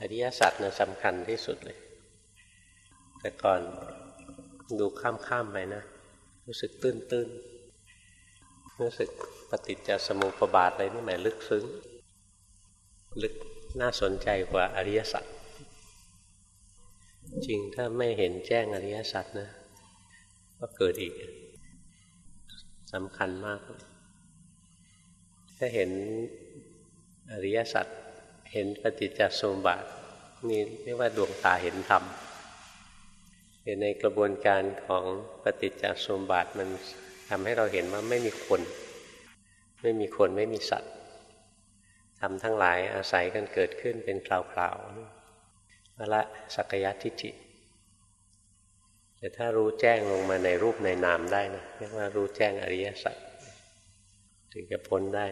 อริยสัจนะสำคัญที่สุดเลย แต่ก่อนดูข้ามๆไปนะ รู้สึกตื้นๆ รู้สึกปฏิจจสมุปบาทอะไรนี่หมายลึกซึ้ง ลึกน่าสนใจกว่าอริยสัจจริงถ้าไม่เห็นแจ้งอริยสัจนะ ก็เกิดอีกสำคัญมาก ถ้าเห็นอริยสัจ เห็นปฏิจจสมุปบาทนี่เรียกว่าดวงตาเห็นธรรมเห็นในกระบวนการของปฏิจจสมุปบาทมันทำให้เราเห็นว่าไม่มีคน ไม่มีคนไม่มีสัตว์ทำทั้งหลายอาศัยกันเกิดขึ้นเป็นคราวๆละสักยัติจิแต่ถ้ารู้แจ้งลงมาในรูปในนามได้นะเรียกว่ารู้แจ้งอริยสัจถึงจะพ้นได้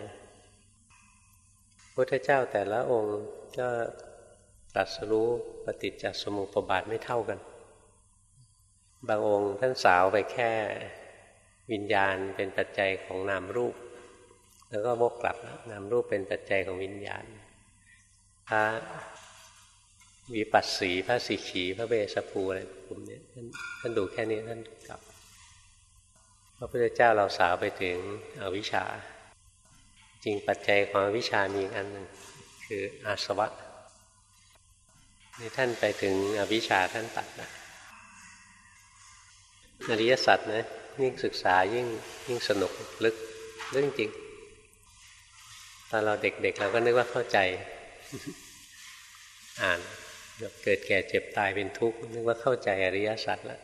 พุทธเจ้าแต่ละองค์ก็ตรัสรู้ปฏิจจสมุปบาทไม่เท่ากัน บางองค์ท่านสาวไปแค่วิญญาณเป็นปัจจัยของนามรูป แล้วก็วกกลับนามรูปเป็นปัจจัยของวิญญาณพระวิปัสสีพระสิขีพระเบสภูอะไรกลุ่มนี้ท่านท่านดูแค่นี้ท่านกลับ พระพุทธเจ้าเราสาวไปถึงอวิชชา จริงปัจจัยของวิชามีอันหนึ่งคืออาสวะนี่ท่านไปถึงอวิชชาท่านตัดนะอริยสัจนะยิ่งศึกษายิ่งยิ่งสนุกลึกเรื่องจริงตอนเราเด็กๆเราก็นึกว่าเข้าใจ อ่านเกิดแก่เจ็บตายเป็นทุกข์นึกว่าเข้าใจอริยสัจแล้ว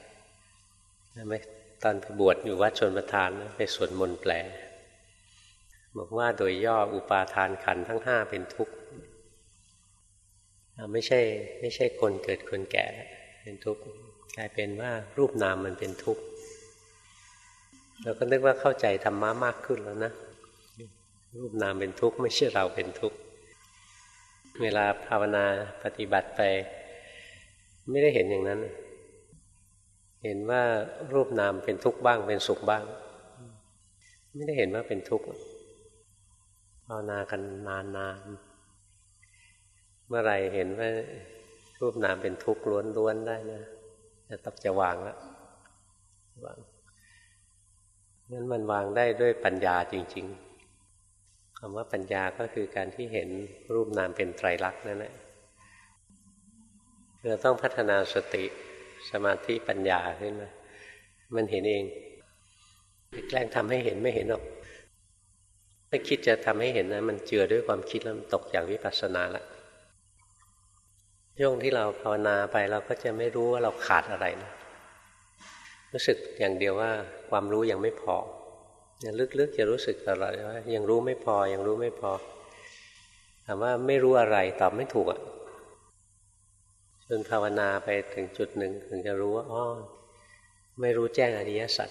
ใช่ไหมตอนไปบวชอยู่วัดชนประทานไปสวดมนต์แปล บอกว่าโดยย่ออุปาทานขันทั้งห้าเป็นทุกข์ไม่ใช่ไม่ใช่คนเกิดคนแก่เป็นทุกข์กลายเป็นว่ารูปนามมันเป็นทุกข์เราก็นึกว่าเข้าใจธรรมะมากขึ้นแล้วนะ รูปนามเป็นทุกข์ไม่ใช่เราเป็นทุกข์เวลาภาวนาปฏิบัติไป ไม่ได้เห็นอย่างนั้น เห็นว่ารูปนามเป็นทุกข์บ้างเป็นสุขบ้าง ไม่ได้เห็นว่าเป็นทุกข์ ภาวนากันนานนานเมื่อไรเห็นว่ารูปนามเป็นทุกข์ล้วนๆได้นะจะต้องจะวางแล้ววางงั้นมันวางได้ด้วยปัญญาจริง ๆคำว่าปัญญาก็คือการที่เห็นรูปนามเป็นไตรลักษณ์นั่นแหละเราต้องพัฒนาสติสมาธิปัญญาขึ้นมา มันเห็นเองแกล้งทำให้เห็นไม่เห็นหรอก ถ้าคิดจะทำให้เห็นนะมันเจือด้วยความคิดแล้วมันตกจากวิปัสสนาละย่งที่เราภาวนาไปเราก็จะไม่รู้ว่าเราขาดอะไรนะรู้สึกอย่างเดียวว่าความรู้ยังไม่พอยังลึกๆจะรู้สึกตลอดว่ายังรู้ไม่พอยังรู้ไม่พอถามว่าไม่รู้อะไรตอบไม่ถูกอะจนภาวนาไปถึงจุดหนึ่งถึงจะรู้ว่าอ๋อไม่รู้แจ้งอริยสัจ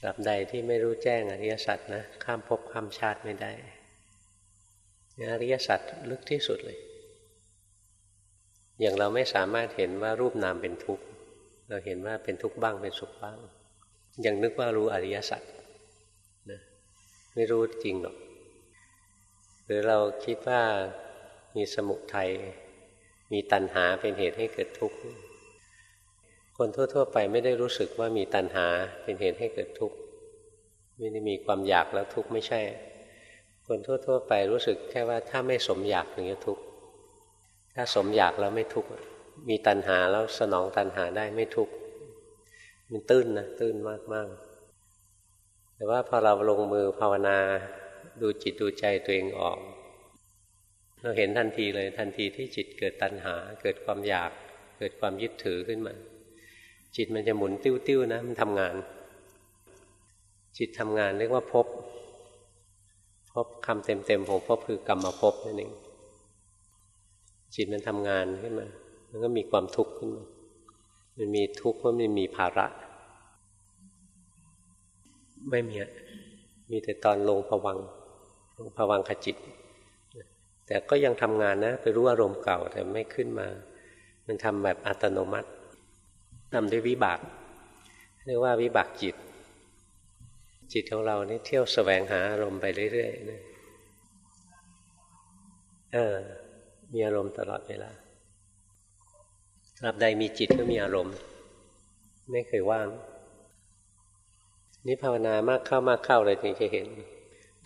ตราบใดที่ไม่รู้แจ้งอริยสัจนะข้ามภพข้ามชาติไม่ได้อริยสัจลึกที่สุดเลย อย่างเราไม่สามารถเห็นว่ารูปนามเป็นทุกข์เราเห็นว่าเป็นทุกข์บ้างเป็นสุขบ้าง ยังนึกว่ารู้อริยสัจนะไม่รู้จริงหรอก หรือเราคิดว่ามีสมุทัยมีตัณหาเป็นเหตุให้เกิดทุกข์ คนทั่ว ๆ ไปไม่ได้รู้สึกว่ามีตัณหาเป็นเหตุให้เกิดทุกข์ไม่ได้มีความอยากแล้วทุกข์ไม่ใช่ คนทั่ว ๆ ไปรู้สึกแค่ว่าถ้าไม่สมอยากถึงจะทุกข์ถ้าสมอยากแล้วไม่ทุกข์มีตัณหาแล้วสนองตัณหาได้ไม่ทุกข์มันตื้นนะตื้นมากมากแต่ว่าพอเราลงมือภาวนาดูจิตดูใจตัวเองออก เราเห็นทันทีเลยทันทีที่จิตเกิดตัณหา เกิดความอยาก เกิดความยึดถือขึ้นมา จิตมันจะหมุนติ้วๆนะมันทำงาน จิตทำงานเรียกว่าพบพบคำเต็มๆของพบคือกรรมภพนั่นเองจิตมันทำงานขึ้นมา มันก็มีความทุกข์ขึ้นมา มันมีทุกข์เพราะมันมีภาระ ไม่มีมีแต่ตอนลงผวังลงผวังขจิต แต่ก็ยังทำงานนะ ไปรู้อารมณ์เก่าแต่ไม่ขึ้นมา มันทำแบบอัตโนมัติ ทำด้วยวิบากเรียกว่าวิบากจิต จิตของเรานี่เที่ยวสแสวงหาอารมณ์ไปเรื่อยๆนะเออ มีอารมณ์ตลอดเวลาตราบใดมีจิตก็มีอารมณ์ ไม่เคยว่าง นี่ภาวนามากเข้ามากเข้าเลยถึงจะเห็น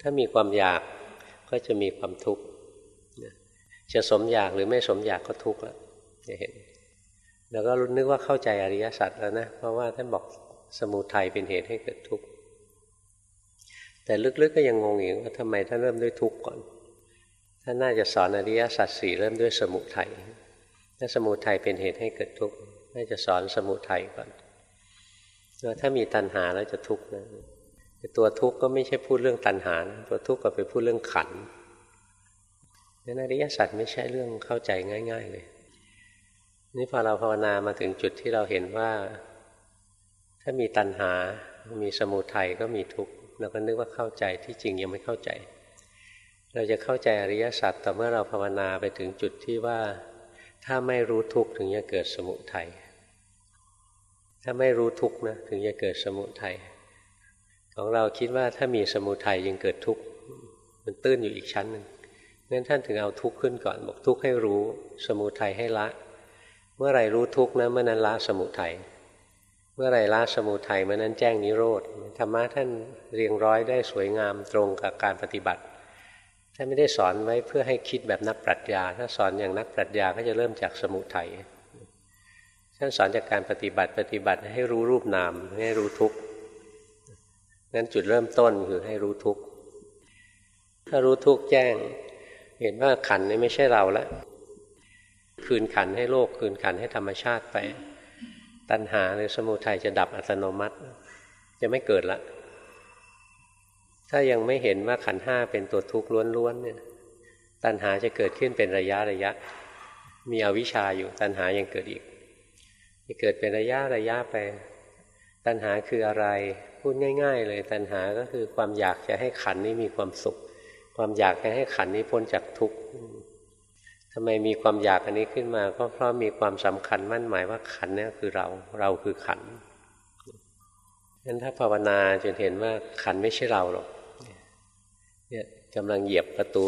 ถ้ามีความอยากก็จะมีความทุกข์จะสมอยากหรือไม่สมอยากก็ทุกข์แล้วจะเห็น แล้วก็นึกว่าเข้าใจอริยสัจแล้วนะ เพราะว่าท่านบอกสมุทัยเป็นเหตุให้เกิดทุกข์ แต่ลึกๆกก็ยังงงอีกว่าทำไมท่านเริ่มด้วยทุกข์ก่อน ท่านน่าจะสอนอริยสัจสี่เริ่มด้วยสมุทัยถ้าสมุทัยเป็นเหตุให้เกิดทุกข์ น่าจะสอนสมุทัยก่อนว่าถ้ามีตัณหาแล้วจะทุกข์นะตัวทุกข์ก็ไม่ใช่พูดเรื่องตัณหาตัวทุกข์ก็ไปพูดเรื่องขันนั้นอริยสัจไม่ใช่เรื่องเข้าใจง่าย ๆ เลย นี่พอเราภาวนามาถึงจุดที่เราเห็นว่า ถ้ามีตัณหา มีสมุทัยก็มีทุกข์เราก็นึกว่าเข้าใจที่จริงยังไม่เข้าใจ เราจะเข้าใจอริยสัจต่อเมื่อเราภาวนาไปถึงจุดที่ว่า ถ้าไม่รู้ทุกข์ถึงจะเกิดสมุทัยถ้าไม่รู้ทุกข์นะถึงจะเกิดสมุทัยของเราคิดว่าถ้ามีสมุทัยยังเกิดทุกข์มันตื้นอยู่อีกชั้นหนึ่งงั้นท่านถึงเอาทุกข์ขึ้นก่อน บอกทุกข์ให้รู้ สมุทัยให้ละ เมื่อไรรู้ทุกข์นะเมื่อนั้นละสมุทัยเมื่อไรละสมุทัยเมื่อนั้นแจ้งนิโรธธรรมะท่านเรียงร้อยได้สวยงามตรงกับการปฏิบัติท่านไม่ได้สอนไว้เพื่อให้คิดแบบนักปรัชญา ถ้าสอนอย่างนักปรัชญาก็จะเริ่มจากสมุทัยท่านสอนจากการปฏิบัติปฏิบัติให้รู้รูปนามให้รู้ทุกข์นั้นจุดเริ่มต้นคือให้รู้ทุกข์ถ้ารู้ทุกข์แจ้ง เห็นว่าขันนี่ไม่ใช่เราแล้ว คืนขันให้โลก คืนขันให้ธรรมชาติไป ตัณหาหรือสมุทัยจะดับอัตโนมัติ จะไม่เกิดละ ถ้ายังไม่เห็นว่าขันห้าเป็นตัวทุกข์ล้วนๆเนี่ย ตัณหาจะเกิดขึ้นเป็นระยะระยะ มีอวิชชาอยู่ตัณหายังเกิดอีกจะเกิดเป็นระยะระยะไป ตัณหาคืออะไร พูดง่าย ๆ เลย ตัณหาก็คือความอยากจะให้ขันนี้มีความสุข ความอยากจะให้ขันนี้พ้นจากทุกข์ ทำไมมีความอยากอันนี้ขึ้นมาก็เพราะมีความสำคัญมั่นหมายว่าขันนี้คือเรา เราคือขันงั้นถ้าภาวนาจนเห็นว่าขันไม่ใช่เราหรอกเนี่ยกำลังเหยียบประตู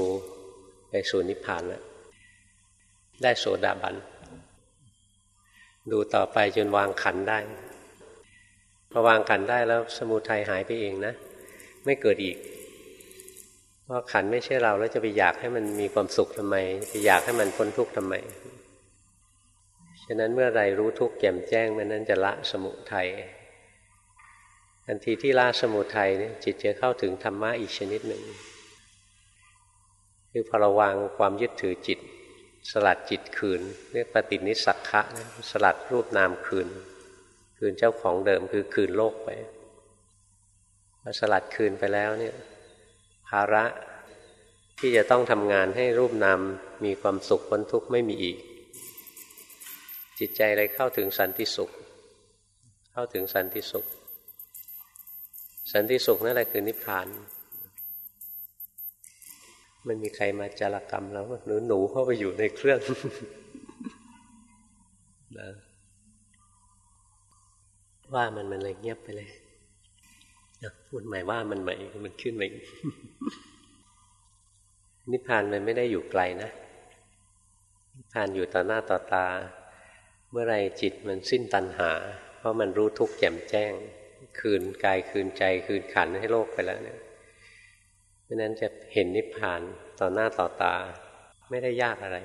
ไปสู่นิพพานแล้วได้โสดาบัน ดูต่อไปจนวางขันได้พอวางขันได้แล้วสมุทัยหายไปเองนะ ไม่เกิดอีก เพราขันไม่ใช่เราแล้วจะไปอยากให้มันมีความสุขทำไมไปอยากให้มันพ้นทุกข์ทำไม ฉะนั้นเมื่อไรรู้ทุกข์แจ่มแจ้งมันนั้นจะละสมุทัยทันทีที่ละสมุทัยเนี่ยจิตจะเข้าถึงธรรมะอีกชนิดหนึ่งคือพอระวังความยึดถือจิต สลัดจิตคืนเรียกปฏินิสักขะสลัดรูปนามคืน คืนเจ้าของเดิมคือคืนโลกไปพอสลัดคืนไปแล้วเนี่ย ภาระที่จะต้องทำงานให้รูปนามมีความสุขพ้นทุกข์ไม่มีอีก จิตใจเลยเข้าถึงสันติสุข เข้าถึงสันติสุข สันติสุขนั่นแหละคือนิพพาน มันมีใครมาจารกรรมแล้วหรือหนูเข้าไปอยู่ในเครื่องนะว่ามันมันเลยเงียบไปเลย พูดใหม่ว่ามันใหม่มันขึ้นมานิพพานมันไม่ได้อยู่ไกลนะนิพพานอยู่ต่อหน้าต่อตา เมื่อไรจิตมันสิ้นตัณหา เพราะมันรู้ทุกข์แจ่มแจ้ง คืนกายคืนใจคืนขันให้โลกไปแล้วเนี่ยเพราะนั้นจะเห็นนิพพานต่อหน้าต่อตา ไม่ได้ยากอะไร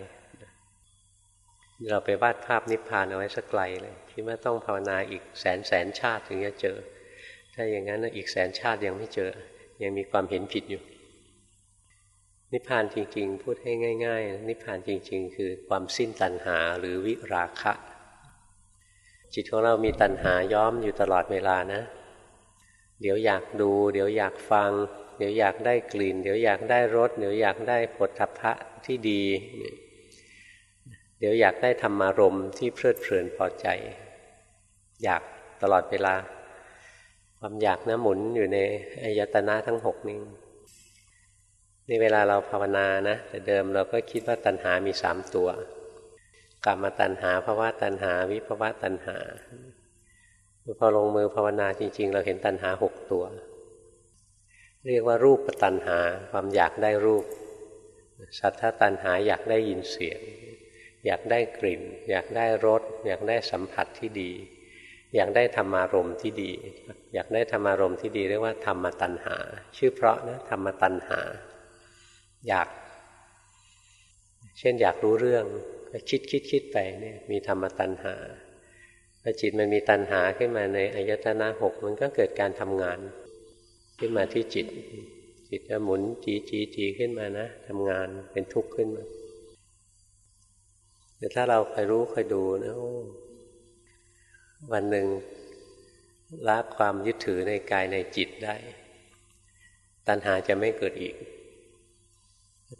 เราไปวาดภาพนิพพานเอาไว้สักไกลเลยคิดว่าต้องภาวนาอีกแสนแสนชาติถึงจะเจอ ถ้าอย่างนั้นอีกแสนชาติยังไม่เจอ ยังมีความเห็นผิดอยู่ นิพพานจริง ๆ พูดให้ง่าย ๆ นิพพานจริง ๆ คือความสิ้นตัณหาหรือวิราคะ จิตของเรามีตัณหาย้อมอยู่ตลอดเวลานะ เดี๋ยวอยากดู เดี๋ยวอยากฟัง เดี๋ยวอยากได้กลิ่น เดี๋ยวอยากได้รสเดี๋ยวอยากได้ผลทัพพะที่ดี เดี๋ยวอยากได้ธรรมารมที่เพลิดเพลินพอใจ อยากตลอดเวลา ความอยากนะหมุนอยู่ในอายตนะทั้งหกนี้นี่เวลาเราภาวนานะ แต่เดิมเราก็คิดว่าตัณหามีสามตัวกรรมตัณหาภาวะตัณหา วิภาวะตัณหาพอลงมือภาวนาจริง ๆ เราเห็นตัณหาหกตัว เรียกว่ารูปตัณหาความอยากได้รูป สัทธตัณหาอยากได้ยินเสียง อยากได้กลิ่น อยากได้รสอยากได้สัมผัสที่ดี อยากได้ธรรมารมที่ดี อยากได้ธรรมารมที่ดีเรียกว่าธรรมตัณหา ชื่อเพราะนะธรรมตัณหา อยาก เช่นอยากรู้เรื่องคิดคิดคิดไปเนี่ยมีธรรมตัณหาพอจิตมันมีตัณหาขึ้นมาในอายตนะหกมันก็เกิดการทำงาน ขึ้นมาที่จิต จิตจะหมุนจีจีจีขึ้นมานะทำงานเป็นทุกข์ขึ้นมาแต่ถ้าเราคอยรู้คอยดูนะ วันหนึ่งละความยึดถือในกายในจิตได้ ตัณหาจะไม่เกิดอีก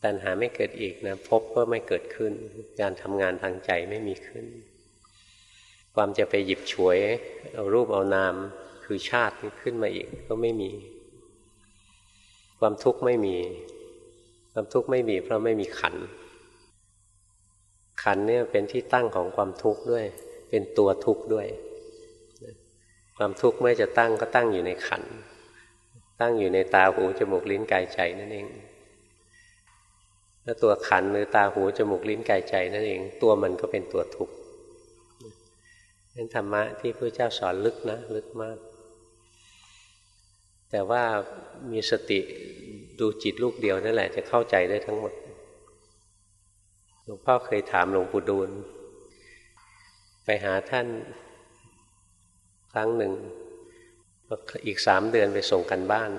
ตัณหาไม่เกิดอีกนะพบก็ไม่เกิดขึ้น การทำงานทางใจไม่มีขึ้น ความจะไปหยิบฉวย เอารูปเอานามคือชาติขึ้นมาอีกก็ไม่มี ความทุกข์ไม่มี ความทุกข์ไม่มี เพราะไม่มีขัน ขันเนี่ยเป็นที่ตั้งของความทุกข์ด้วย เป็นตัวทุกข์ด้วย ความทุกข์เมื่อจะตั้งก็ตั้งอยู่ในขัน ตั้งอยู่ในตาหูจมูกลิ้นกายใจนั่นเอง แล้วตัวขันหรือตาหูจมูกลิ้นกายใจนั่นเอง ตัวมันก็เป็นตัวทุกข์นั้นธรรมะที่พระเจ้าสอนลึกนะลึกมาก แต่ว่ามีสติดูจิตลูกเดียวนั่นแหละจะเข้าใจได้ทั้งหมด หลวงพ่อเคยถามหลวงปู่ดูล ไปหาท่าน ครั้งหนึ่ง อีกสามเดือนไปส่งกันบ้าน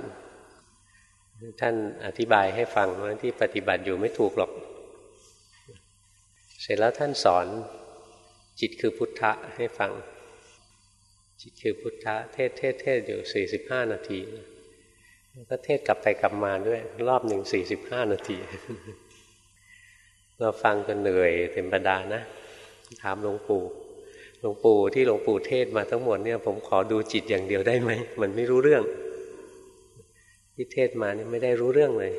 ท่านอธิบายให้ฟังว่าที่ปฏิบัติอยู่ไม่ถูกหรอก เสร็จแล้วท่านสอนจิตคือพุทธะให้ฟัง จิตคือพุทธะ เทศเทศเทศอยู่สี่สิบห้านาทีก็เทศกลับไปกลับมาด้วย รอบหนึ่งสี่สิบห้านาที เราฟังกันเหนื่อยเต็มบรรดานะ ถามหลวงปู่ หลวงปู่ที่หลวงปู่เทศมาทั้งหมดเนี่ย ผมขอดูจิตอย่างเดียวได้ไหมมันไม่รู้เรื่อง ที่เทศมานี่ไม่ได้รู้เรื่องเลย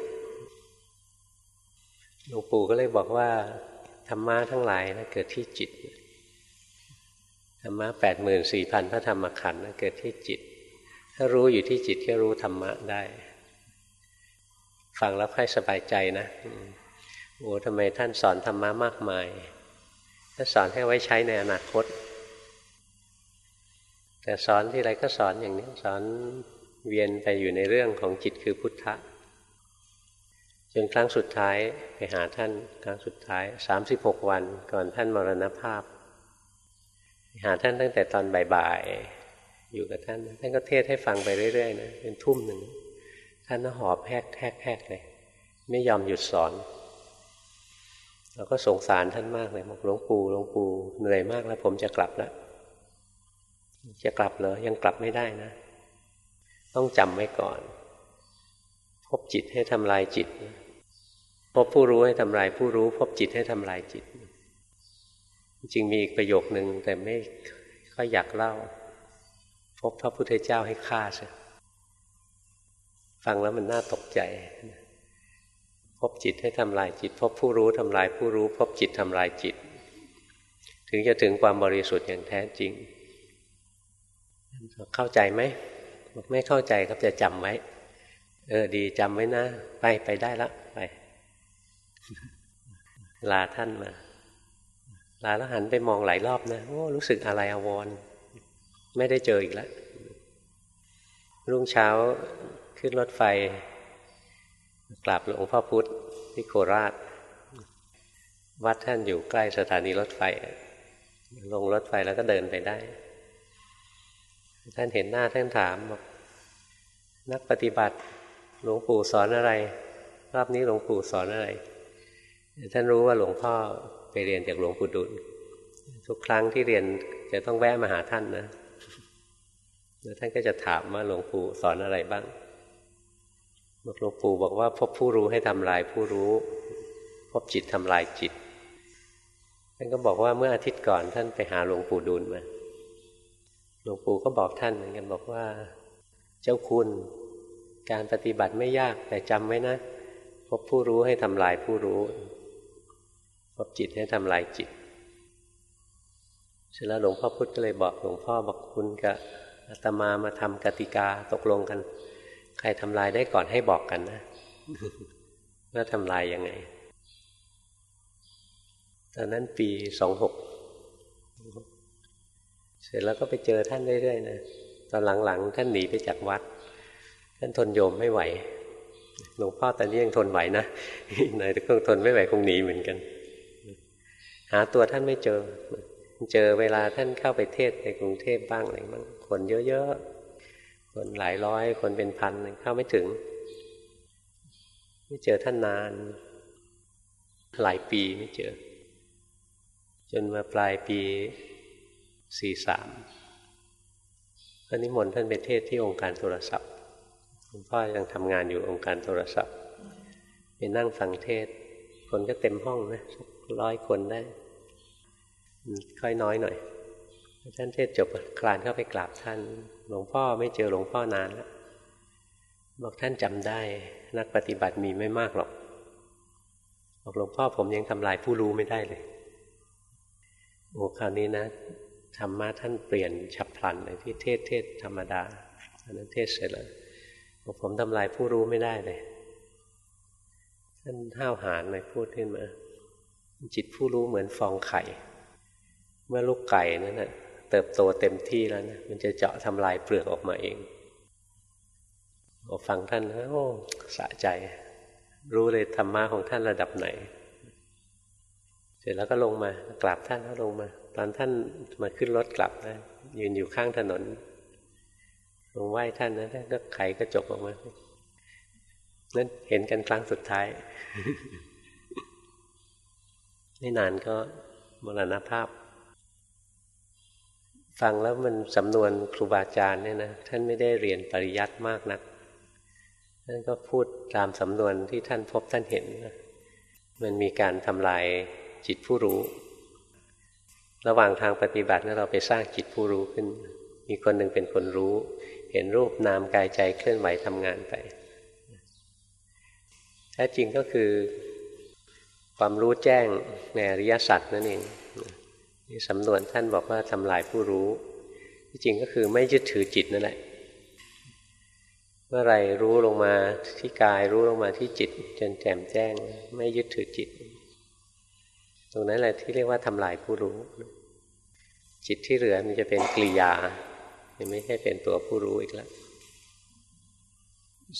หลวงปู่ก็เลยบอกว่าธรรมะทั้งหลายนะเกิดที่จิตธรรมะแปดหมื่นสี่พันพระธรรมขันธ์เกิดที่จิต ถ้ารู้อยู่ที่จิตก็รู้ธรรมะได้ ฟังแล้วค่อยสบายใจนะโอ้ทำไมท่านสอนธรรมะมากมายท่านสอนให้ไว้ใช้ในอนาคต แต่สอนที่ไรก็สอนอย่างนี้สอนเวียนไปอยู่ในเรื่องของจิตคือพุทธะจนครั้งสุดท้ายไปหาท่านครั้งสุดท้ายสามสิบหกวันก่อนท่านมรณภาพไปหาท่านตั้งแต่ตอนบ่ายๆอยู่กับท่านท่านก็เทศให้ฟังไปเรื่อยๆนะเป็นทุ่มหนึ่งท่านหอบแหกแหกแหกเลยไม่ยอมหยุดสอนเราก็สงสารท่านมากเลยบอกหลวงปู่หลวงปู่เหนื่อยมากแล้วผมจะกลับแล้ว จะกลับเหรอ ยังกลับไม่ได้นะ ต้องจำไว้ก่อน พบจิตให้ทำลายจิต พบผู้รู้ให้ทำลายผู้รู้ พบจิตให้ทำลายจิต จริงมีอีกประโยคนึงแต่ไม่ค่อยอยากเล่า พบพระพุทธเจ้าให้ฆ่าใช่ฟังแล้วมันน่าตกใจ พบจิตให้ทำลายจิต พบผู้รู้ทำลายผู้รู้ พบจิตทำลายจิต ถึงจะถึงความบริสุทธิ์อย่างแท้จริง เข้าใจไหมบอกไม่เข้าใจครับจะจำไว้ เออ ดีจำไว้นะ ไปไปได้ละไป ลาท่านมา ลาแล้วหันไปมองหลายรอบนะโอ้รู้สึกอะไรอาวรไม่ได้เจออีกแล้วรุ่งเช้าขึ้นรถไฟ กลับหลวงพ่อพุธที่โคราช วัดท่านอยู่ใกล้สถานีรถไฟ ลงรถไฟแล้วก็เดินไปได้ ท่านเห็นหน้าท่านถามบอกนักปฏิบัติหลวงปู่สอนอะไร รอบนี้หลวงปู่สอนอะไร ท่านรู้ว่าหลวงพ่อไปเรียนจากหลวงปู่ดุลทุกครั้งที่เรียนจะต้องแวะมาหาท่านนะแล้วท่านก็จะถามว่าหลวงปู่สอนอะไรบ้างบอกหลวงปู่บอกว่าพบผู้รู้ให้ทำลายผู้รู้ พบจิตทำลายจิต ท่านก็บอกว่าเมื่ออาทิตย์ก่อนท่านไปหาหลวงปู่ดูลมา ลวงปู่ก็บอกท่านเหมือนกันบอกว่า เจ้าคุณการปฏิบัติไม่ยากแต่จำไว้นะ พบผู้รู้ให้ทำลายผู้รู้ พบจิตให้ทำลายจิตเสร็จแล้วหลวงพ่อพุธก็เลยบอกหลวงพ่อบอกคุณกับอาตมามาทำกติกาตกลงกัน ใครทำลายได้ก่อนให้บอกกันนะว่าทำลายยังไงตอนนั้นปีสองหก เสร็จแล้วก็ไปเจอท่านเรื่อยๆนะตอนหลังๆท่านหนีไปจากวัด ท่านทนโยมไม่ไหวหลวงพ่อตอนนี้ยังทนไหวนะไหนแต่คงทนไม่ไหวคงหนีเหมือนกัน หาตัวท่านไม่เจอ เจอเวลาท่านเข้าไปเทศในกรุงเทพบ้างอะไรบ้างคนเยอะๆคนหลายร้อยคนเป็นพันเข้าไม่ถึง ไม่เจอท่านนาน หลายปีไม่เจอ จนมาปลายปี สี่สามก็นิมนต์ท่านไปเทศที่องค์การโทรศัพท์หลวงพ่อยังทำงานอยู่องค์การโทรศัพท์ไปนั่งฟังเทศ คนก็เต็มห้องนะร้อยคนได้ ค่อยน้อยหน่อย ท่านเทศจบคลานเข้าไปกราบท่าน หลวงพ่อไม่เจอหลวงพ่อนานแล้วบอกท่านจำได้ นักปฏิบัติมีไม่มากหรอกบอกหลวงพ่อผมยังทำลายผู้รู้ไม่ได้เลยโอ้คราวนี้นะ ธรรมะท่านเปลี่ยนฉับพลันเลยที่เทศเทศธรรมดาอันนั้นเทศเสร็จแล้วบอกผมทำลายผู้รู้ไม่ได้เลยท่านห้าวหาญเลยพูดขึ้นมา จิตผู้รู้เหมือนฟองไข่ เมื่อลูกไก่นั่นนะเติบโตเต็มที่แล้วนะมันจะเจาะทำลายเปลือกออกมาเองอฟังท่านโอ้สะใจ รู้เลยธรรมะของท่านระดับไหน เสร็จแล้วก็ลงมากราบท่านแล้วลงมา ตอนท่านมาขึ้นรถกลับนะยืนอยู่ข้างถนนลงไหว้ท่านนะท่านก็ไขกระจกออกมานั้นเห็นกันครั้งสุดท้าย ไม่นานก็มรณภาพ ฟังแล้วมันสำนวนครูบาอาจารย์เนี่ยนะท่านไม่ได้เรียนปริยัติมากนักท่านก็พูดตามสำนวนที่ท่านพบท่านเห็นนะมันมีการทำลายจิตผู้รู้ ระหว่างทางปฏิบัตินั้นเราไปสร้างจิตผู้รู้ขึ้น มีคนหนึ่งเป็นคนรู้ เห็นรูปนามกายใจเคลื่อนไหวทำงานไปแท้จริงก็คือความรู้แจ้งในอริยสัจนั่นเองนี่สำนวนท่านบอกว่าทำลายผู้รู้ ที่จริงก็คือไม่ยึดถือจิตนั่นแหละ เมื่อไรรู้ลงมาที่กายรู้ลงมาที่จิต จนแจ่มแจ้ง ไม่ยึดถือจิต ตรงนั้นแหละที่เรียกว่าทำลายผู้รู้ จิตที่เหลือมันจะเป็นกิริยาไม่ใช่เป็นตัวผู้รู้อีกแล้ว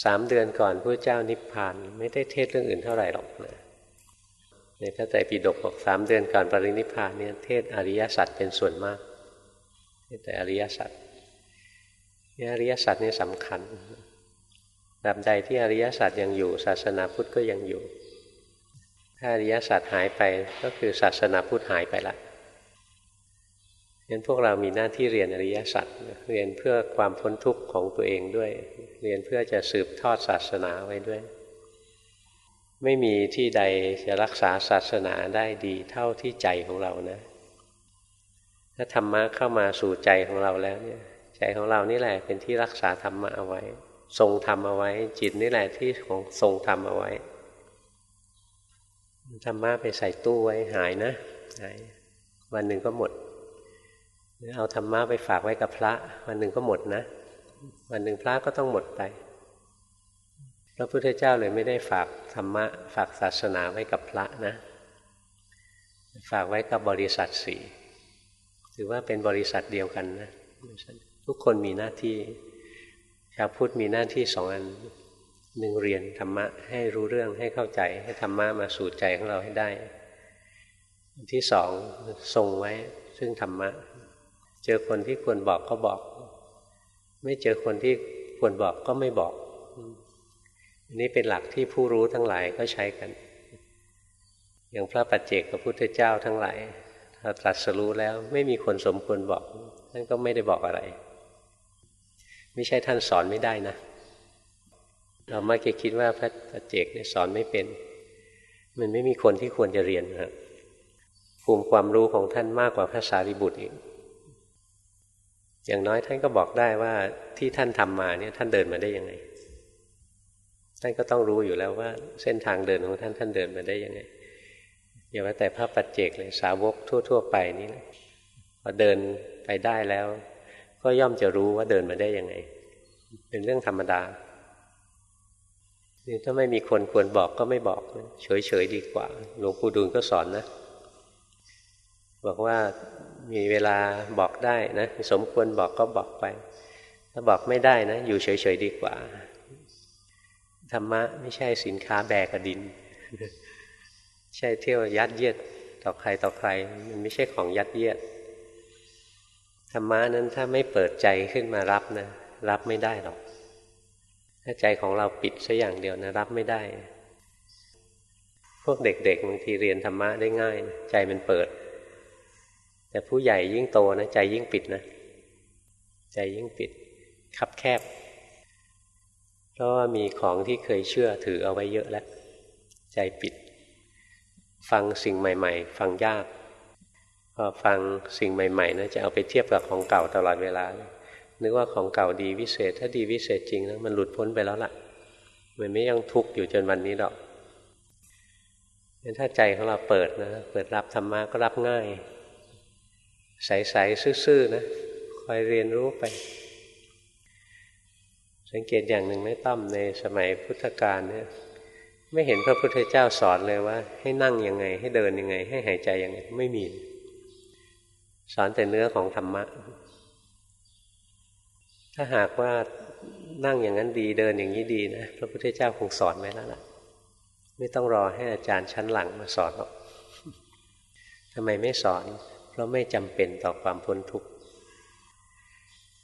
สามเดือนก่อนพระเจ้านิพพานไม่ได้เทศเรื่องอื่นเท่าไหร่หรอกนะในพระไตรปิฎกบอกสามเดือนก่อนปรินิพพานเนี่ยเทศอริยสัจเป็นส่วนมากแต่อริยสัจนี่อริยสัจนี่สำคัญแบบใดที่อริยสัจยังอยู่ศาสนาพุทธก็ยังอยู่ ถ้าอริยสัจหายไปก็คือศาสนาพุทธหายไปละงั้นพวกเรามีหน้าที่เรียนอริยสัจเรียนเพื่อความพ้นทุกข์ของตัวเองด้วย เรียนเพื่อจะสืบทอดศาสนาไว้ด้วย ไม่มีที่ใดจะรักษาศาสนาได้ดีเท่าที่ใจของเรานะ ถ้าธรรมะเข้ามาสู่ใจของเราแล้วเนี่ย ใจของเรานี่แหละเป็นที่รักษาธรรมะเอาไว้ ทรงธรรมเอาไว้ จิตนี่แหละที่ของทรงธรรมเอาไว้ ธรรมะไปใส่ตู้ไว้หายนะหายวันหนึ่งก็หมด เอาธรรมะไปฝากไว้กับพระ วันหนึ่งก็หมดนะ วันหนึ่งพระก็ต้องหมดไป พระพุทธเจ้าเลยไม่ได้ฝากธรรมะ ฝากศาสนาไว้กับพระนะ ฝากไว้กับบริษัทสี่ถือว่าเป็นบริษัทเดียวกันนะทุกคนมีหน้าที่ชาวพุทธมีหน้าที่สองอัน หนึ่งเรียนธรรมะให้รู้เรื่องให้เข้าใจ ให้ธรรมะมาสู่ใจของเราให้ได้ ที่สองทรงไว้ซึ่งธรรมะ เจอคนที่ควรบอกก็บอก ไม่เจอคนที่ควรบอกก็ไม่บอกอันนี้เป็นหลักที่ผู้รู้ทั้งหลายก็ใช้กัน อย่างพระปัจเจกพระพุทธเจ้าทั้งหลายถ้าตรัสรู้แล้วไม่มีคนสมควรบอกท่านก็ไม่ได้บอกอะไร ไม่ใช่ท่านสอนไม่ได้นะ เรามักจะคิดว่าพระเจกสอนไม่เป็น มันไม่มีคนที่ควรจะเรียนครับภูมิความรู้ของท่านมากกว่าพระสารีบุตรอีก อย่างน้อยท่านก็บอกได้ว่าที่ท่านทำมาเนี่ยท่านเดินมาได้ยังไง ท่านก็ต้องรู้อยู่แล้วว่า เส้นทางเดินของท่านท่านเดินมาได้ยังไงอย่าว่าแต่พระปัจเจกเลยสาวกทั่ว ๆ ไปนี่เลยพอเดินไปได้แล้ว ก็ย่อมจะรู้ว่าเดินมาได้ยังไง เป็นเรื่องธรรมดา ถ้าไม่มีคนควรบอกก็ไม่บอกเฉยๆดีกว่า หลวงปู่ดูลก็สอนนะ บอกว่ามีเวลาบอกได้นะ สมควรบอกก็บอกไป ถ้าบอกไม่ได้นะ อยู่เฉยๆดีกว่าธรรมะไม่ใช่สินค้าแบกกระดิน ใช่เที่ยวยัดเยียดต่อใครต่อใคร มันไม่ใช่ของยัดเยียดธรรมะนั้นถ้าไม่เปิดใจขึ้นมารับนะ รับไม่ได้หรอก ถ้าใจของเราปิดสัอย่างเดียวนะรับไม่ได้ พวกเด็กๆบางทีเรียนธรรมะได้ง่ายใจมันเปิด แต่ผู้ใหญ่ยิ่งโตนะใจยิ่งปิดนะ ใจยิ่งปิด คับแคบ เพราะว่ามีของที่เคยเชื่อถือเอาไว้เยอะแล้ว ใจปิด ฟังสิ่งใหม่ ๆ ฟังยากพอฟังสิ่งใหม่ๆนะจะเอาไปเทียบกับของเก่าตลอดเวลาเลย นึกว่าของเก่าดีวิเศษ ถ้าดีวิเศษจริงนะมันหลุดพ้นไปแล้วล่ะ มันไม่ยังทุกข์อยู่จนวันนี้หรอกถ้าใจของเราเปิดนะ เปิดรับธรรมะก็รับง่าย ใสๆซื่อๆนะคอยเรียนรู้ไป สังเกตอย่างหนึ่งไม่ต้อมในสมัยพุทธกาลเนี่ยไม่เห็นพระพุทธเจ้าสอนเลยว่า ให้นั่งยังไง ให้เดินยังไง ให้หายใจยังไงไม่มี สอนแต่เนื้อของธรรมะ ถ้าหากว่านั่งอย่างนั้นดีเดินอย่างนี้ดีนะพระพุทธเจ้าคงสอนไว้แล้วล่ะ ไม่ต้องรอให้อาจารย์ชั้นหลังมาสอนหรอกทำไมไม่สอน เพราะไม่จำเป็นต่อความพ้นทุกข์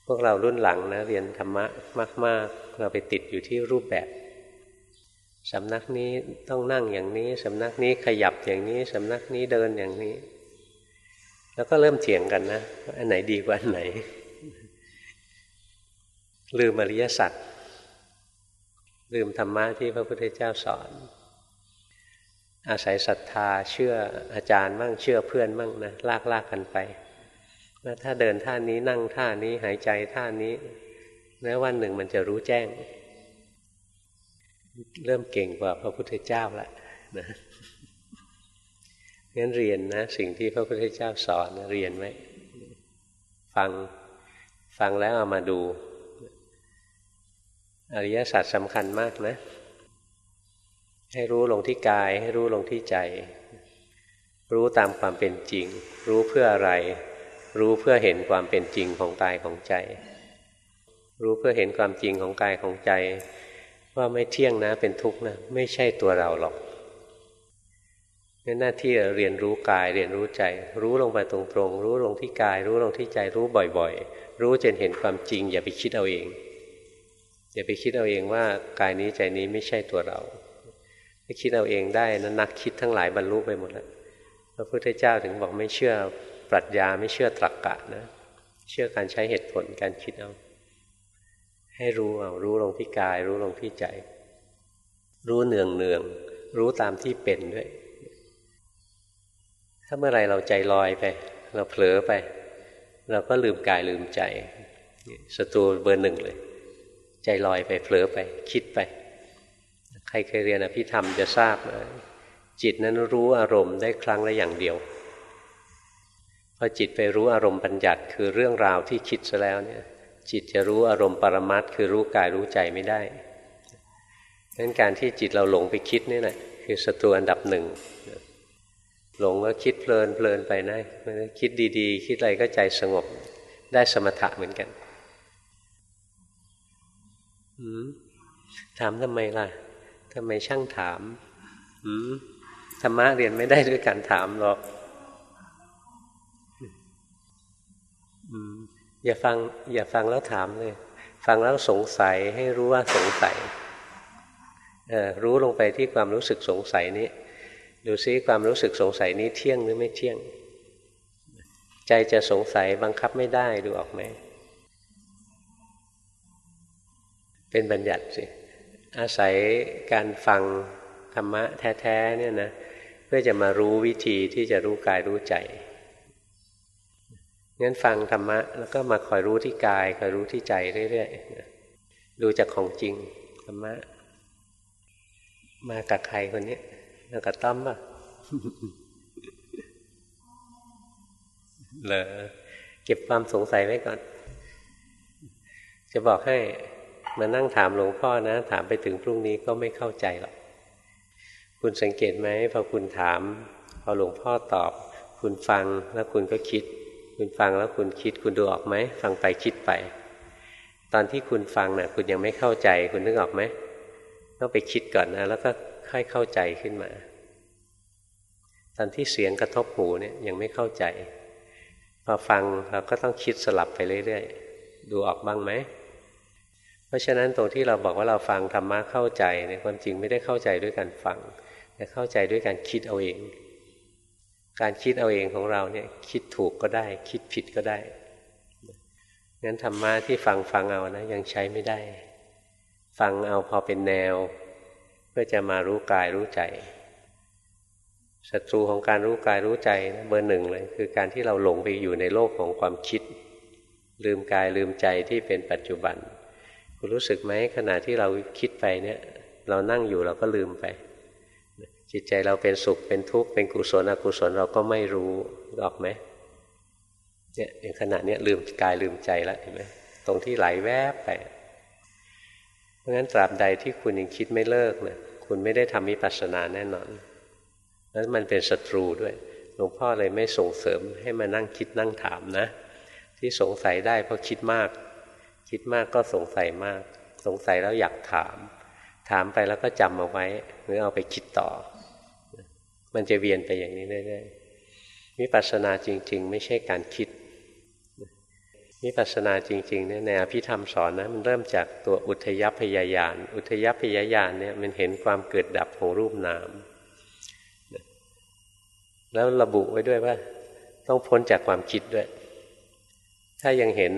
พวกเรารุ่นหลังนะเรียนธรรมะมาก ๆ เราไปติดอยู่ที่รูปแบบสำนักนี้ต้องนั่งอย่างนี้สำนักนี้ขยับอย่างนี้สำนักนี้เดินอย่างนี้ แล้วก็เริ่มเถียงกันนะอันไหนดีกว่าอันไหน ลืมอริยสัจลืมธรรมะที่พระพุทธเจ้าสอน อาศัยศรัทธาเชื่ออาจารย์มั่งเชื่อเพื่อนมั่งนะลากลากกันไปว่าถ้าเดินท่านี้นั่งท่านี้หายใจท่านี้แม้วันหนึ่งมันจะรู้แจ้ง เริ่มเก่งกว่าพระพุทธเจ้าละนะงั้นเรียนนะ สิ่งที่พระพุทธเจ้าสอนเรียนไว้ฟังฟังแล้วเอามาดู อริยสัจสำคัญมากนะ ให้รู้ลงที่กาย ให้รู้ลงที่ใจ รู้ตามความเป็นจริง รู้เพื่ออะไร รู้เพื่อเห็นความเป็นจริงของกายของใจ รู้เพื่อเห็นความจริงของกายของใจ ว่าไม่เที่ยงนะเป็นทุกข์นะ ไม่ใช่ตัวเราหรอกนี่หน้าที่เรียนรู้กายเรียนรู้ใจ รู้ลงไปตรงๆรู้ลงที่กาย รู้ลงที่ใจรู้บ่อยๆ รู้จนเห็นความจริง อย่าไปคิดเอาเอง อย่าไปคิดเอาเองว่ากายนี้ใจนี้ไม่ใช่ตัวเราถ้าคิดเอาเองได้นะนักคิดทั้งหลายบรรลุไปหมดแล้วพระพุทธเจ้าถึงบอกไม่เชื่อปรัชญาไม่เชื่อตรรกกะนะ เชื่อการใช้เหตุผลการคิดเอา ให้รู้เอารู้ลงที่กาย รู้ลงที่ใจ รู้เนืองเนืองรู้ตามที่เป็นด้วย ถ้าเมื่อไรเราใจลอยไป เราเผลอไป เราก็ลืมกายลืมใจศัตรูเบอร์หนึ่งเลย ใจลอยไปเผลอไป คิดไป ใครเคยเรียนอภิธรรมจะทราบ จิตนั้นรู้อารมณ์ได้ครั้งละอย่างเดียวพอจิตไปรู้อารมณ์ปัญญัติคือเรื่องราวที่คิดซะแล้วเนี่ย จิตจะรู้อารมณ์ปรมัตคือรู้กายรู้ใจไม่ได้ดังนั้นการที่จิตเราหลงไปคิดนี่แหละคือศัตรูอันดับหนึ่งหลงก็คิดเพลินเพลินไปนะคิดดีๆ คิดอะไรก็ใจสงบได้สมถะเหมือนกัน ถามทำไมล่ะทำไมช่างถามธรรมะเรียนไม่ได้ด้วยการถามหรอกอย่าฟัง อย่าฟังแล้วถามเลย ฟังแล้วสงสัยให้รู้ว่าสงสัยรู้ลงไปที่ความรู้สึกสงสัยนี้ ดูซิความรู้สึกสงสัยนี้เที่ยงหรือไม่เที่ยง ใจจะสงสัยบังคับไม่ได้ดูออกไหม เป็นบัญญัติสิ อาศัยการฟังธรรมะแท้ๆเนี่ยนะเพื่อจะมารู้วิธีที่จะรู้กายรู้ใจงั้นฟังธรรมะแล้วก็มาคอยรู้ที่กายคอยรู้ที่ใจเรื่อยๆดูจากของจริงธรรมะ มากับใครคนนี้มากับตั้มป่ะเหรอเก็บความสงสัยไว้ก่อน จะบอกให้ มานั่งถามหลวงพ่อนะ ถามไปถึงพรุ่งนี้ก็ไม่เข้าใจหรอกคุณสังเกตไหมพอคุณถามพอหลวงพ่อตอบ คุณฟังแล้วคุณก็คิด คุณฟังแล้วคุณคิดคุณดูออกไหมฟังไปคิดไป ตอนที่คุณฟังนะ่ะ คุณยังไม่เข้าใจ คุณนึกออกไหมต้องไปคิดก่อนนะ แล้วก็ค่อยเข้าใจขึ้นมา ตอนที่เสียงกระทบหูเนี่ยยังไม่เข้าใจพอฟังเราก็ต้องคิดสลับไปเรื่อยๆดูออกบ้างไหม เพราะฉะนั้นตรงที่เราบอกว่าเราฟังธรรมะเข้าใจในความจริงไม่ได้เข้าใจด้วยการฟังแต่เข้าใจด้วยการคิดเอาเอง การคิดเอาเองของเราเนี่ยคิดถูกก็ได้ คิดผิดก็ได้งั้นธรรมะที่ฟังฟังเอานะยังใช้ไม่ได้ ฟังเอาพอเป็นแนว เพื่อจะมารู้กายรู้ใจศัตรูของการรู้กายรู้ใจนะเบอร์หนึ่งเลย คือการที่เราหลงไปอยู่ในโลกของความคิด ลืมกายลืมใจที่เป็นปัจจุบัน คุณรู้สึกไหมขณะที่เราคิดไปเนี่ย เรานั่งอยู่เราก็ลืมไป จิตใจเราเป็นสุขเป็นทุกข์เป็นกุศลอกุศลเราก็ไม่รู้ออกไหมเนี่ยอย่างขณะเนี้ยลืมกายลืมใจแล้วเห็นไหมตรงที่ไหลแวบไป เพราะฉะนั้นตราบใดที่คุณยังคิดไม่เลิกเนะคุณไม่ได้ทำมิปัสสนาแน่นอนแล้วมันเป็นศัตรูด้วยหลวงพ่อเลยไม่ส่งเสริมให้มานั่งคิดนั่งถามนะ ที่สงสัยได้เพราะคิดมาก คิดมากก็สงสัยมาก สงสัยแล้วอยากถาม ถามไปแล้วก็จำเอาไว้ หรือเอาไปคิดต่อ มันจะเวียนไปอย่างนี้เรื่อยๆวิปัสสนาจริง ๆ ไม่ใช่การคิดวิปัสสนาจริงๆเนี่ยในอภิธรรมสอนนะมันเริ่มจากตัวอุทยพยายาน อุทยพยายานเนี่ยมันเห็นความเกิดดับของรูปนาม แล้วระบุไว้ด้วยว่า ต้องพ้นจากความคิดด้วย ถ้ายังเห็น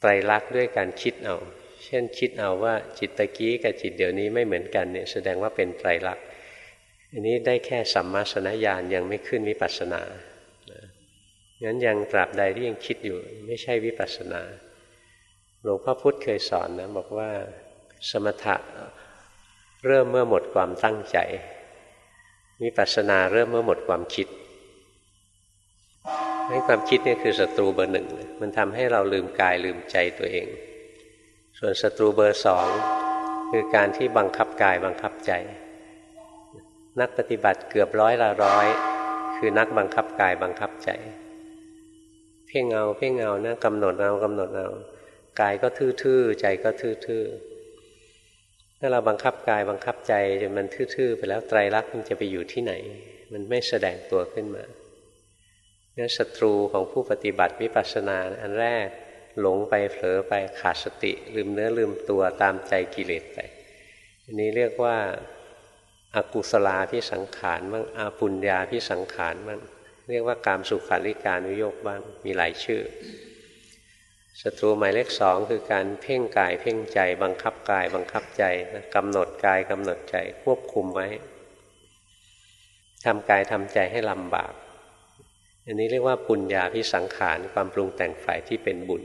ไตรลักษณ์ด้วยการคิดเอา เช่นคิดเอาว่าจิตตะกี้กับจิตเดี๋ยวนี้ไม่เหมือนกันเนี่ยแสดงว่าเป็นไตรลักษณ์อันนี้ได้แค่สัมมาสนญาณยังไม่ขึ้นวิปัสสนางั้นยังตราบใดที่ยังคิดอยู่ไม่ใช่วิปัสสนาหลวงพ่อพุธเคยสอนนะบอกว่าสมถะเริ่มเมื่อหมดความตั้งใจวิปัสสนาเริ่มเมื่อหมดความคิด ให้ความคิดนี่คือศัตรูเบอร์หนึ่งมันทำให้เราลืมกายลืมใจตัวเอง ส่วนศัตรูเบอร์สองคือการที่บังคับกายบังคับใจ นักปฏิบัติเกือบร้อยละร้อย คือนักบังคับกายบังคับใจ เพ่งเอาเพ่งเอานะกำหนดเอากำหนดเอากายก็ทื่อๆใจก็ทื่อๆถ้าเราบังคับกายบังคับใจจนมันทื่อๆไปแล้วไตรลักษณ์มันจะไปอยู่ที่ไหน มันไม่แสดงตัวขึ้นมา นี่ศัตรูของผู้ปฏิบัติวิปัสสนาอันแรกหลงไปเผลอไปขาดสติ ลืมเนื้อลืมตัวตามใจกิเลสไปอันนี้เรียกว่าอากุศลาพิสังขารบ้างอาปุญญาพิสังขารบ้างเรียกว่าการสุขาริการุโยกบ้างมีหลายชื่อศัตรูหมายเลขสองคือการเพ่งกายเพ่งใจ บังคับกาย บังคับใจกำหนดกายกำหนดใจควบคุมไว้ทำกายทำใจให้ลำบาก อันนี้เรียกว่าปุญญาพิสังขารความปรุงแต่งฝ่ายที่เป็นบุญ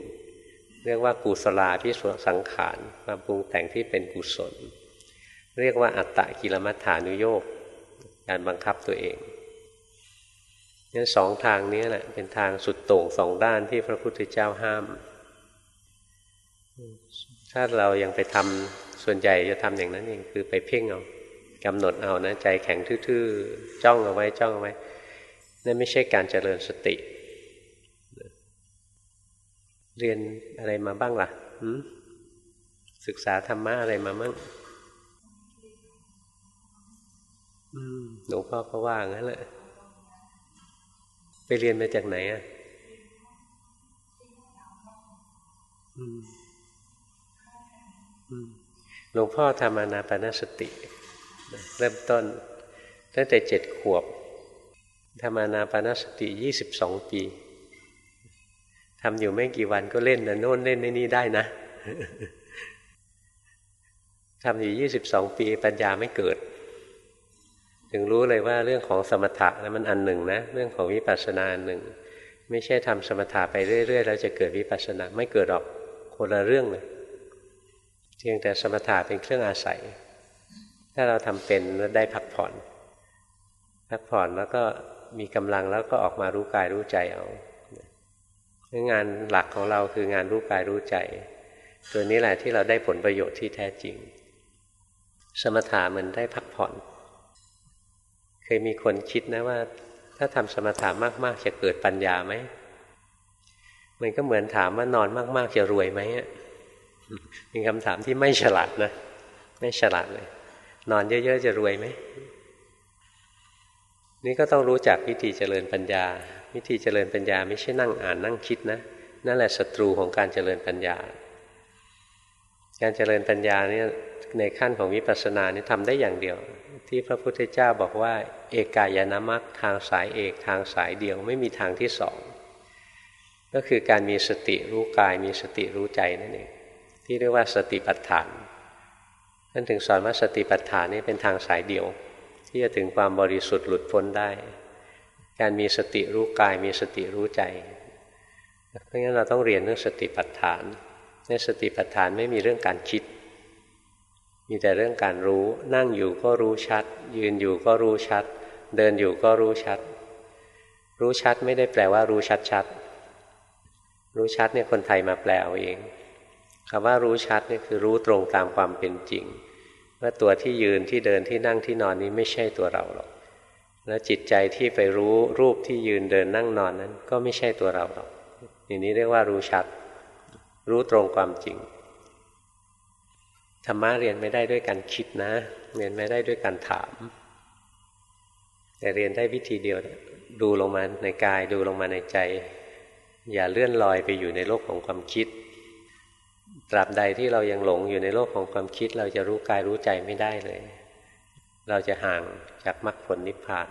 เรียกว่ากุศลาพิสังขารความปรุงแต่งที่เป็นกุศล เรียกว่าอัตตะกิลมัฏฐานุโยกการบังคับตัวเองนี่สองทางนี้แหละเป็นทางสุดโต่งสองด้านที่พระพุทธเจ้าห้าม ถ้าเรายังไปทำส่วนใหญ่จะทำอย่างนั้นเองคือไปเพ่งเอากำหนดเอานะใจแข็งทื่อๆจ้องเอาไว้จ้องเอาไว้ นั่นไม่ใช่การเจริญสติ เรียนอะไรมาบ้างล่ะศึกษาธรรมะอะไรมาบ้างหลวงพ่อก็ว่างั้นแหละไปเรียนมาจากไหนอะหลวงพ่อทำอนาปนสติ เริ่มต้นตั้งแต่เจ็ดขวบ ทำอานาปานสติยี่สิบสองปีทำอยู่ไม่กี่วันก็เล่นนะโน่นเล่นในนี้ได้นะทำอยู่ยี่สิบสองปีปัญญาไม่เกิด ถึงรู้เลยว่าเรื่องของสมถะนะมันอันหนึ่งนะ เรื่องของวิปัสสนาอันหนึ่ง ไม่ใช่ทำสมถะไปเรื่อยๆแล้วจะเกิดวิปัสสนาไม่เกิดหรอกคนละเรื่องเลยเพียงแต่สมถะเป็นเครื่องอาศัย ถ้าเราทำเป็นแล้วได้พักผ่อน พักผ่อนแล้วก็ มีกำลังแล้วก็ออกมารู้กายรู้ใจเอางานหลักของเราคืองานรู้กายรู้ใจ ตัวนี้แหละที่เราได้ผลประโยชน์ที่แท้จริง สมถะมันได้พักผ่อน เคยมีคนคิดนะว่า ถ้าทำสมถะมากๆจะเกิดปัญญาไหมมันก็เหมือนถามว่านอนมาก ๆ จะรวยไหมเป็นคำถามที่ไม่ฉลาดนะ ไม่ฉลาดเลย นอนเยอะ ๆ จะรวยไหม นี่ก็ต้องรู้จักวิธีเจริญปัญญา วิธีเจริญปัญญาไม่ใช่นั่งอ่านนั่งคิดนะ นั่นแหละศัตรูของการเจริญปัญญา การเจริญปัญญาเนี่ยในขั้นของวิปัสสนานี่ทำได้อย่างเดียว ที่พระพุทธเจ้าบอกว่า เอกายนามัคทางสายเอกทางสายเดียวไม่มีทางที่สองก็คือการมีสติรู้กายมีสติรู้ใจนั่นเองที่เรียกว่าสติปัฏฐานท่านถึงสอนว่าสติปัฏฐานนี่เป็นทางสายเดียว ที่จะถึงความบริสุทธิ์หลุดพ้นได้ การมีสติรู้กายมีสติรู้ใจ เพราะงั้นเราต้องเรียนเรื่องสติปัฏฐาน ในสติปัฏฐานไม่มีเรื่องการคิด มีแต่เรื่องการรู้ นั่งอยู่ก็รู้ชัด ยืนอยู่ก็รู้ชัด เดินอยู่ก็รู้ชัด รู้ชัดไม่ได้แปลว่ารู้ชัดชัดรู้ชัดเนี่ยคนไทยมาแปลเอาเองคำว่ารู้ชัดนี่คือรู้ตรงตามความเป็นจริง ว่าตัวที่ยืนที่เดินที่นั่งที่นอนนี้ไม่ใช่ตัวเราหรอก แล้วจิตใจที่ไปรู้รูปที่ยืนเดินนั่งนอนนั้น ก็ไม่ใช่ตัวเราหรอกอย่างนี้เรียกว่ารู้ชัด รู้ตรงความจริงธรรมะเรียนไม่ได้ด้วยการคิดนะ เรียนไม่ได้ด้วยการถาม แต่เรียนได้วิธีเดียว ดูลงมาในกายดูลงมาในใจ อย่าเลื่อนลอยไปอยู่ในโลกของความคิด ตราบใดที่เรายังหลงอยู่ในโลกของความคิด เราจะรู้กายรู้ใจไม่ได้เลย เราจะห่างจากมรรคผลนิพพาน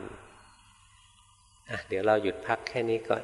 อะเดี๋ยวเราหยุดพักแค่นี้ก่อน